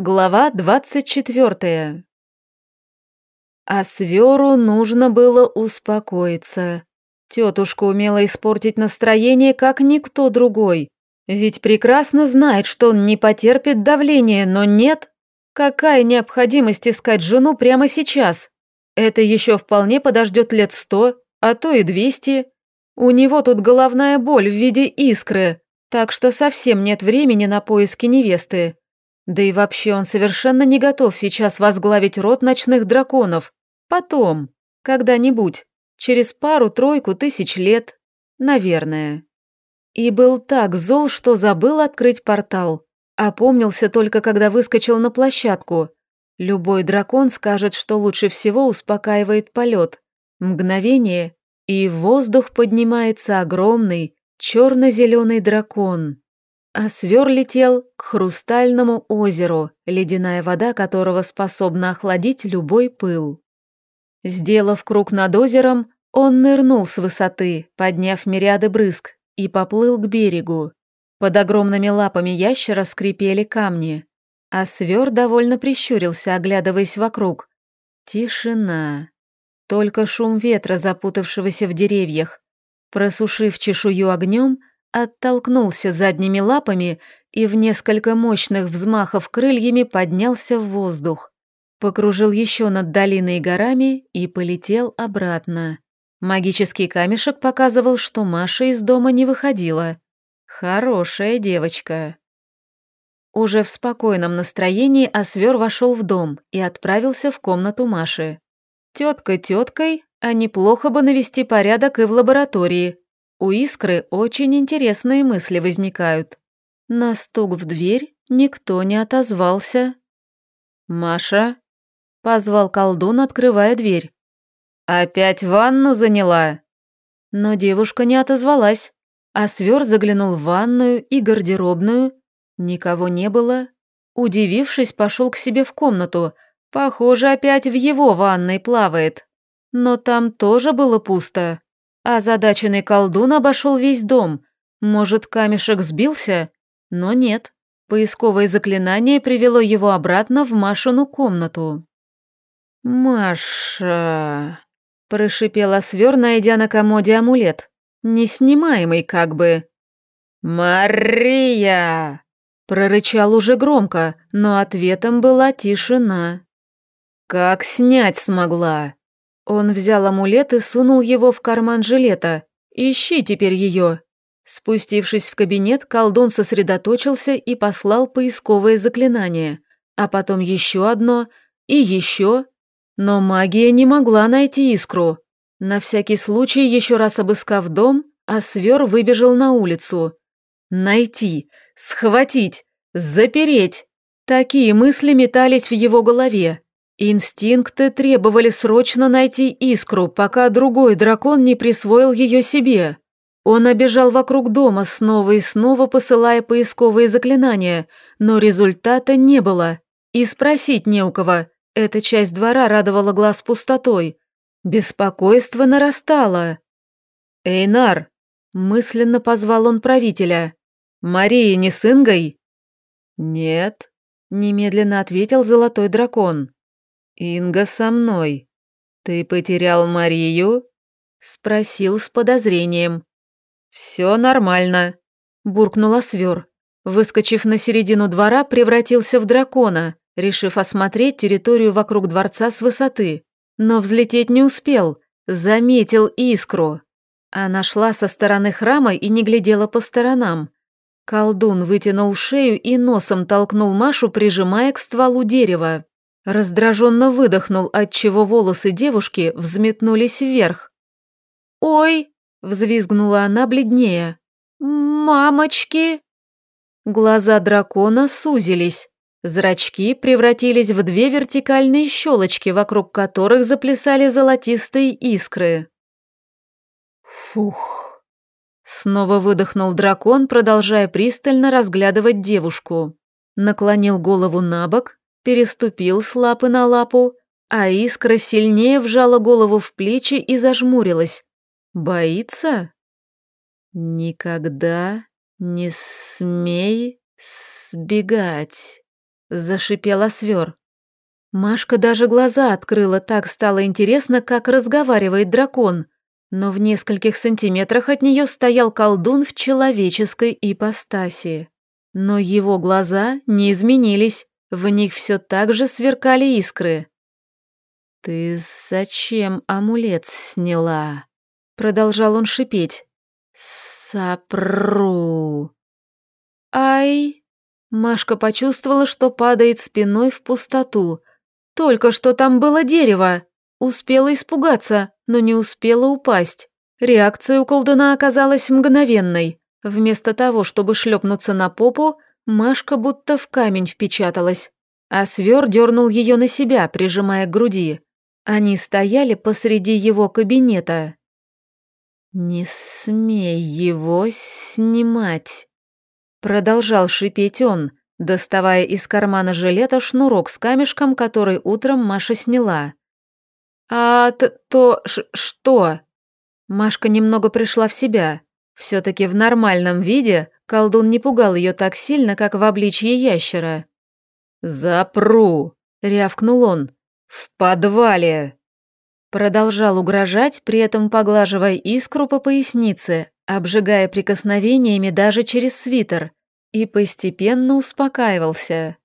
Глава двадцать четвертая. А Сверу нужно было успокоиться. Тетушка умела испортить настроение, как никто другой. Ведь прекрасно знает, что он не потерпит давления, но нет. Какая необходимость искать жену прямо сейчас? Это еще вполне подождет лет сто, а то и двести. У него тут головная боль в виде искры, так что совсем нет времени на поиски невесты. Да и вообще он совершенно не готов сейчас возглавить род ночных драконов. Потом, когда-нибудь, через пару-тройку тысяч лет, наверное. И был так зол, что забыл открыть портал. Опомнился только, когда выскочил на площадку. Любой дракон скажет, что лучше всего успокаивает полет. Мгновение, и в воздух поднимается огромный черно-зеленый дракон а свер летел к хрустальному озеру, ледяная вода которого способна охладить любой пыл. Сделав круг над озером, он нырнул с высоты, подняв мириады брызг, и поплыл к берегу. Под огромными лапами ящера скрипели камни, а свер довольно прищурился, оглядываясь вокруг. Тишина. Только шум ветра, запутавшегося в деревьях. Просушив чешую огнем, оттолкнулся задними лапами и в несколько мощных взмахов крыльями поднялся в воздух. Покружил еще над долиной и горами и полетел обратно. Магический камешек показывал, что Маша из дома не выходила. Хорошая девочка. Уже в спокойном настроении Освер вошел в дом и отправился в комнату Маши. Тетка теткой, а неплохо бы навести порядок и в лаборатории, у Искры очень интересные мысли возникают. На стук в дверь никто не отозвался. «Маша?» — позвал колдун, открывая дверь. «Опять ванну заняла?» Но девушка не отозвалась, а свер заглянул в ванную и гардеробную. Никого не было. Удивившись, пошел к себе в комнату. Похоже, опять в его ванной плавает. Но там тоже было пусто. Озадаченный колдун обошел весь дом. Может, камешек сбился? Но нет. Поисковое заклинание привело его обратно в Машину комнату. «Маша...» – прошипела свер, найдя на комоде амулет. Неснимаемый как бы. «Мария!» – прорычал уже громко, но ответом была тишина. «Как снять смогла?» Он взял амулет и сунул его в карман жилета. «Ищи теперь ее!» Спустившись в кабинет, колдун сосредоточился и послал поисковое заклинание, а потом еще одно и еще. Но магия не могла найти искру. На всякий случай, еще раз обыскав дом, Асвер выбежал на улицу. Найти, схватить, запереть. Такие мысли метались в его голове. Инстинкты требовали срочно найти искру, пока другой дракон не присвоил ее себе. Он обежал вокруг дома, снова и снова посылая поисковые заклинания, но результата не было. И спросить не у кого. Эта часть двора радовала глаз пустотой. Беспокойство нарастало. «Эйнар!» – мысленно позвал он правителя. «Мария не с Ингой?» «Нет», – немедленно ответил золотой дракон. «Инга со мной. Ты потерял Марию?» Спросил с подозрением. «Все нормально», — буркнула свер. Выскочив на середину двора, превратился в дракона, решив осмотреть территорию вокруг дворца с высоты. Но взлететь не успел, заметил искру. Она шла со стороны храма и не глядела по сторонам. Колдун вытянул шею и носом толкнул Машу, прижимая к стволу дерева. Раздраженно выдохнул, отчего волосы девушки взметнулись вверх. «Ой!» — взвизгнула она бледнее. «Мамочки!» Глаза дракона сузились. Зрачки превратились в две вертикальные щелочки, вокруг которых заплясали золотистые искры. «Фух!» Снова выдохнул дракон, продолжая пристально разглядывать девушку. Наклонил голову на бок, переступил с лапы на лапу, а искра сильнее вжала голову в плечи и зажмурилась. Боится? Никогда не смей сбегать. – зашипела свер. Машка даже глаза открыла, так стало интересно, как разговаривает дракон. Но в нескольких сантиметрах от нее стоял колдун в человеческой ипостаси. Но его глаза не изменились, в них все так же сверкали искры. «Ты зачем амулет сняла?» Продолжал он шипеть. «Сапру!» «Ай!» Машка почувствовала, что падает спиной в пустоту. Только что там было дерево. Успела испугаться, но не успела упасть. Реакция у колдуна оказалась мгновенной. Вместо того, чтобы шлепнуться на попу, Машка будто в камень впечаталась. А свер дернул ее на себя, прижимая к груди. Они стояли посреди его кабинета. «Не смей его снимать», — продолжал шипеть он, доставая из кармана жилета шнурок с камешком, который утром Маша сняла. «А то что?» Машка немного пришла в себя. Все-таки в нормальном виде колдун не пугал ее так сильно, как в обличье ящера. «Запру!» — рявкнул он. «В подвале!» Продолжал угрожать, при этом поглаживая искру по пояснице, обжигая прикосновениями даже через свитер, и постепенно успокаивался.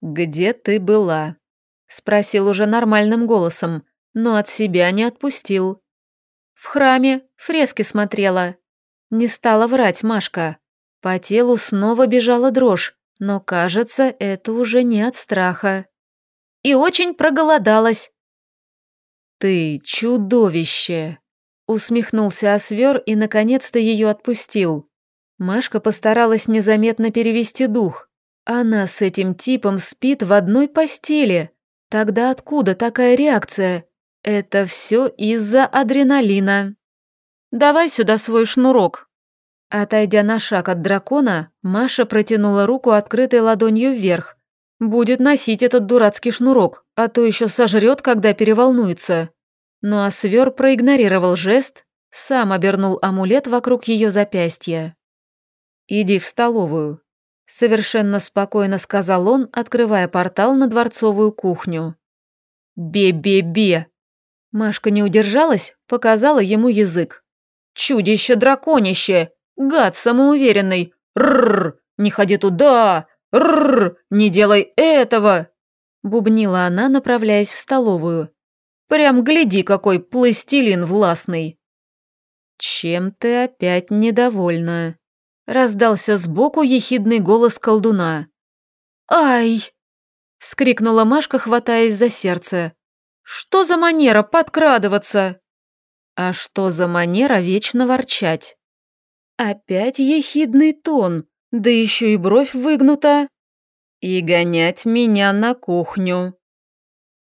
«Где ты была?» — спросил уже нормальным голосом, но от себя не отпустил. «В храме, фрески смотрела». Не стала врать Машка. По телу снова бежала дрожь, но, кажется, это уже не от страха. «И очень проголодалась». «Ты чудовище!» Усмехнулся Освер и, наконец-то, ее отпустил. Машка постаралась незаметно перевести дух. Она с этим типом спит в одной постели. Тогда откуда такая реакция? Это все из-за адреналина. «Давай сюда свой шнурок». Отойдя на шаг от дракона, Маша протянула руку открытой ладонью вверх. Будет носить этот дурацкий шнурок, а то еще сожрет, когда переволнуется. Но Освер проигнорировал жест, сам обернул амулет вокруг ее запястья. «Иди в столовую», — совершенно спокойно сказал он, открывая портал на дворцовую кухню. «Бе-бе-бе!» Машка не удержалась, показала ему язык. «Чудище-драконище! Гад самоуверенный! Рррр! Не ходи туда! Рррр! Не делай этого!» Бубнила она, направляясь в столовую. «Прям гляди, какой пластилин властный!» «Чем ты опять недовольна?» Раздался сбоку ехидный голос колдуна. «Ай!» — вскрикнула Машка, хватаясь за сердце. «Что за манера подкрадываться?» «А что за манера вечно ворчать?» «Опять ехидный тон, да еще и бровь выгнута. И гонять меня на кухню».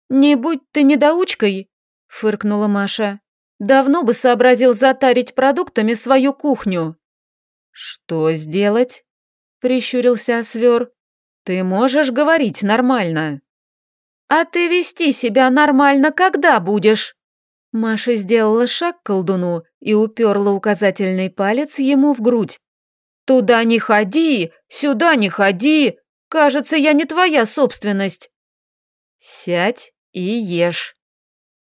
«Не будь ты недоучкой», — фыркнула Маша. «Давно бы сообразил затарить продуктами свою кухню». «Что сделать?» — прищурился Освер. «Ты можешь говорить нормально». «А ты вести себя нормально когда будешь?» Маша сделала шаг к колдуну и уперла указательный палец ему в грудь. «Туда не ходи, сюда не ходи, кажется, я не твоя собственность». «Сядь и ешь».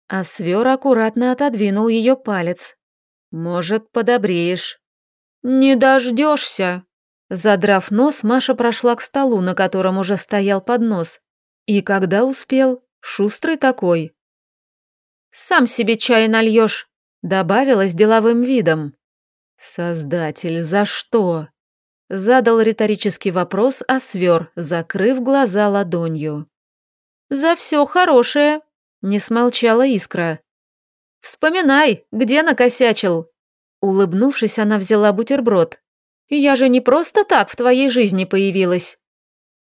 А свер аккуратно отодвинул ее палец. «Может, подобреешь». «Не дождешься!» Задрав нос, Маша прошла к столу, на котором уже стоял поднос. И когда успел, шустрый такой. «Сам себе чай нальешь», — добавила с деловым видом. «Создатель, за что?» Задал риторический вопрос Освер, закрыв глаза ладонью. «За все хорошее», — не смолчала искра. «Вспоминай, где накосячил?» Улыбнувшись, она взяла бутерброд. «Я же не просто так в твоей жизни появилась!»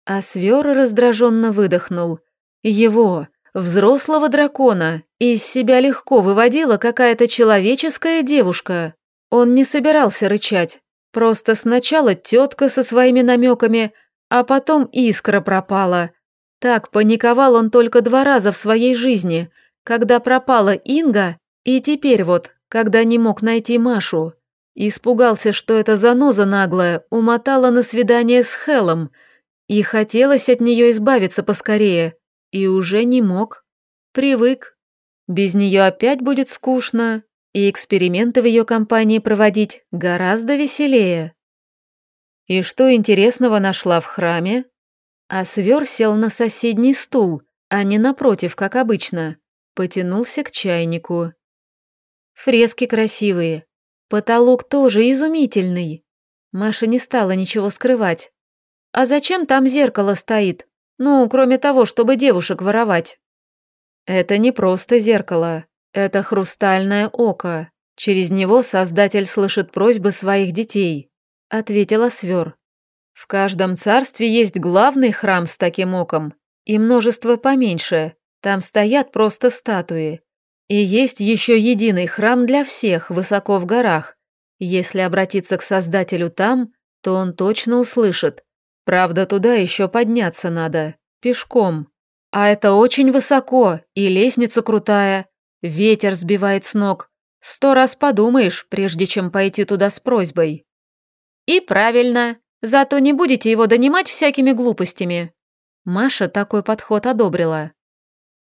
А свер раздраженно выдохнул. Его, взрослого дракона, из себя легко выводила какая-то человеческая девушка. Он не собирался рычать. Просто сначала тетка со своими намеками, а потом искра пропала. Так паниковал он только два раза в своей жизни, когда пропала Инга, и теперь вот когда не мог найти Машу. Испугался, что эта заноза наглая умотала на свидание с Хелом, И хотелось от нее избавиться поскорее, и уже не мог. Привык. Без нее опять будет скучно, и эксперименты в ее компании проводить гораздо веселее. И что интересного нашла в храме? А свер сел на соседний стул, а не напротив, как обычно. Потянулся к чайнику. Фрески красивые. Потолок тоже изумительный. Маша не стала ничего скрывать. А зачем там зеркало стоит? Ну, кроме того, чтобы девушек воровать. Это не просто зеркало. Это хрустальное око. Через него создатель слышит просьбы своих детей, ответила Свер. В каждом царстве есть главный храм с таким оком и множество поменьше. Там стоят просто статуи. И есть еще единый храм для всех высоко в горах. Если обратиться к Создателю там, то он точно услышит. Правда, туда еще подняться надо, пешком. А это очень высоко, и лестница крутая. Ветер сбивает с ног. Сто раз подумаешь, прежде чем пойти туда с просьбой. И правильно, зато не будете его донимать всякими глупостями. Маша такой подход одобрила.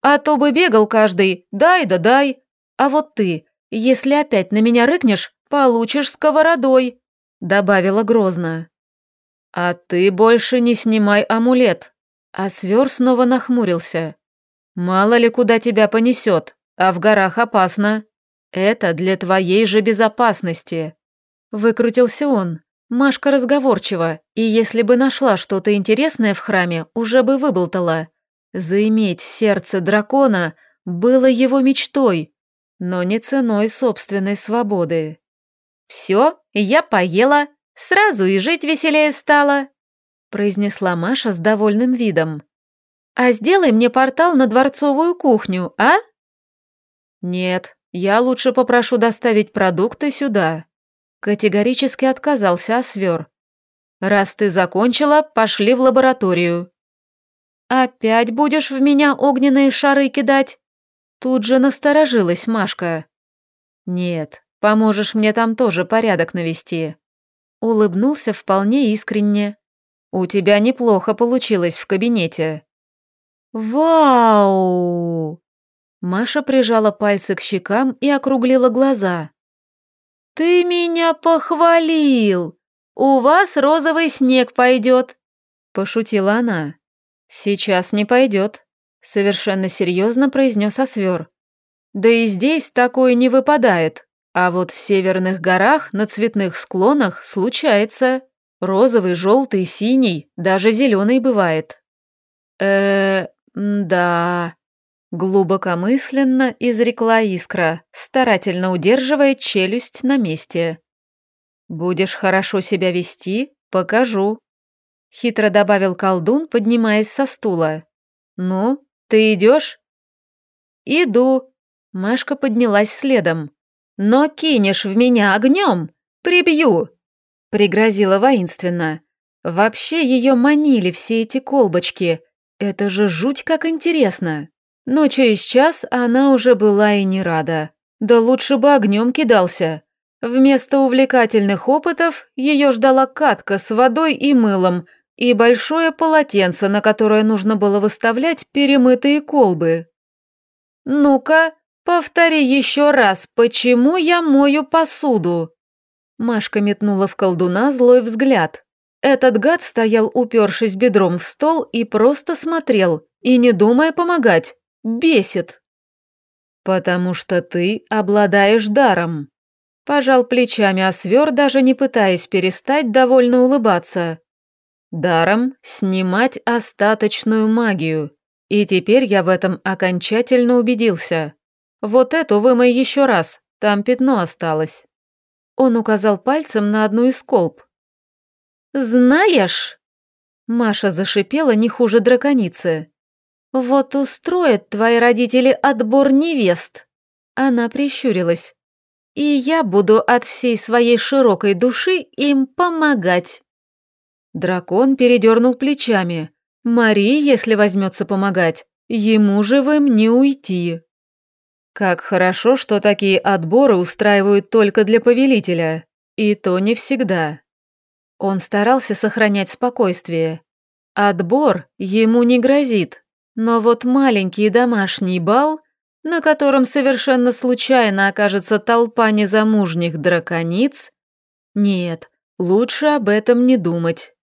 А то бы бегал каждый, дай да дай. А вот ты, если опять на меня рыкнешь, получишь сковородой», — добавила грозно. «А ты больше не снимай амулет», а свер снова нахмурился. «Мало ли куда тебя понесет, а в горах опасно. Это для твоей же безопасности». Выкрутился он. Машка разговорчива, и если бы нашла что-то интересное в храме, уже бы выболтала. Заиметь сердце дракона было его мечтой, но не ценой собственной свободы. «Все, я поела, сразу и жить веселее стало», произнесла Маша с довольным видом. «А сделай мне портал на дворцовую кухню, а?» «Нет, я лучше попрошу доставить продукты сюда», категорически отказался Освер. «Раз ты закончила, пошли в лабораторию». «Опять будешь в меня огненные шары кидать?» Тут же насторожилась Машка. «Нет, поможешь мне там тоже порядок навести». Улыбнулся вполне искренне. «У тебя неплохо получилось в кабинете». «Вау!» Маша прижала пальцы к щекам и округлила глаза. «Ты меня похвалил! У вас розовый снег пойдет!» Пошутила она. «Сейчас не пойдет», — совершенно серьезно произнес Освер. «Да и здесь такое не выпадает, а вот в северных горах на цветных склонах случается. Розовый, желтый, синий, даже зеленый бывает». э да...» Глубокомысленно изрекла искра, старательно удерживая челюсть на месте. «Будешь хорошо себя вести, покажу», Хитро добавил колдун, поднимаясь со стула. «Ну, ты идешь?» «Иду». Машка поднялась следом. «Но кинешь в меня огнем, прибью!» Пригрозила воинственно. Вообще ее манили все эти колбочки. Это же жуть как интересно. Но через час она уже была и не рада. Да лучше бы огнем кидался. Вместо увлекательных опытов ее ждала катка с водой и мылом, и большое полотенце, на которое нужно было выставлять перемытые колбы. «Ну-ка, повтори еще раз, почему я мою посуду?» Машка метнула в колдуна злой взгляд. Этот гад стоял, упершись бедром в стол, и просто смотрел, и не думая помогать. Бесит. «Потому что ты обладаешь даром», – пожал плечами Освер, даже не пытаясь перестать довольно улыбаться. Даром снимать остаточную магию. И теперь я в этом окончательно убедился. Вот эту вымой еще раз, там пятно осталось. Он указал пальцем на одну из колб. «Знаешь...» Маша зашипела не хуже драконицы. «Вот устроят твои родители отбор невест». Она прищурилась. «И я буду от всей своей широкой души им помогать». Дракон передернул плечами. Мари, если возьмется помогать, ему живым не уйти. Как хорошо, что такие отборы устраивают только для повелителя. И то не всегда. Он старался сохранять спокойствие. Отбор ему не грозит, но вот маленький домашний бал, на котором совершенно случайно окажется толпа незамужних дракониц, нет, лучше об этом не думать.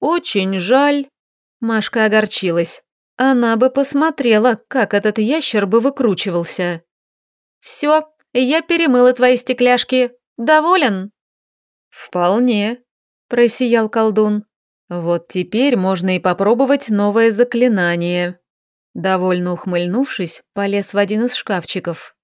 Очень жаль. Машка огорчилась. Она бы посмотрела, как этот ящер бы выкручивался. Все, я перемыла твои стекляшки. Доволен? Вполне, просиял колдун. Вот теперь можно и попробовать новое заклинание. Довольно ухмыльнувшись, полез в один из шкафчиков.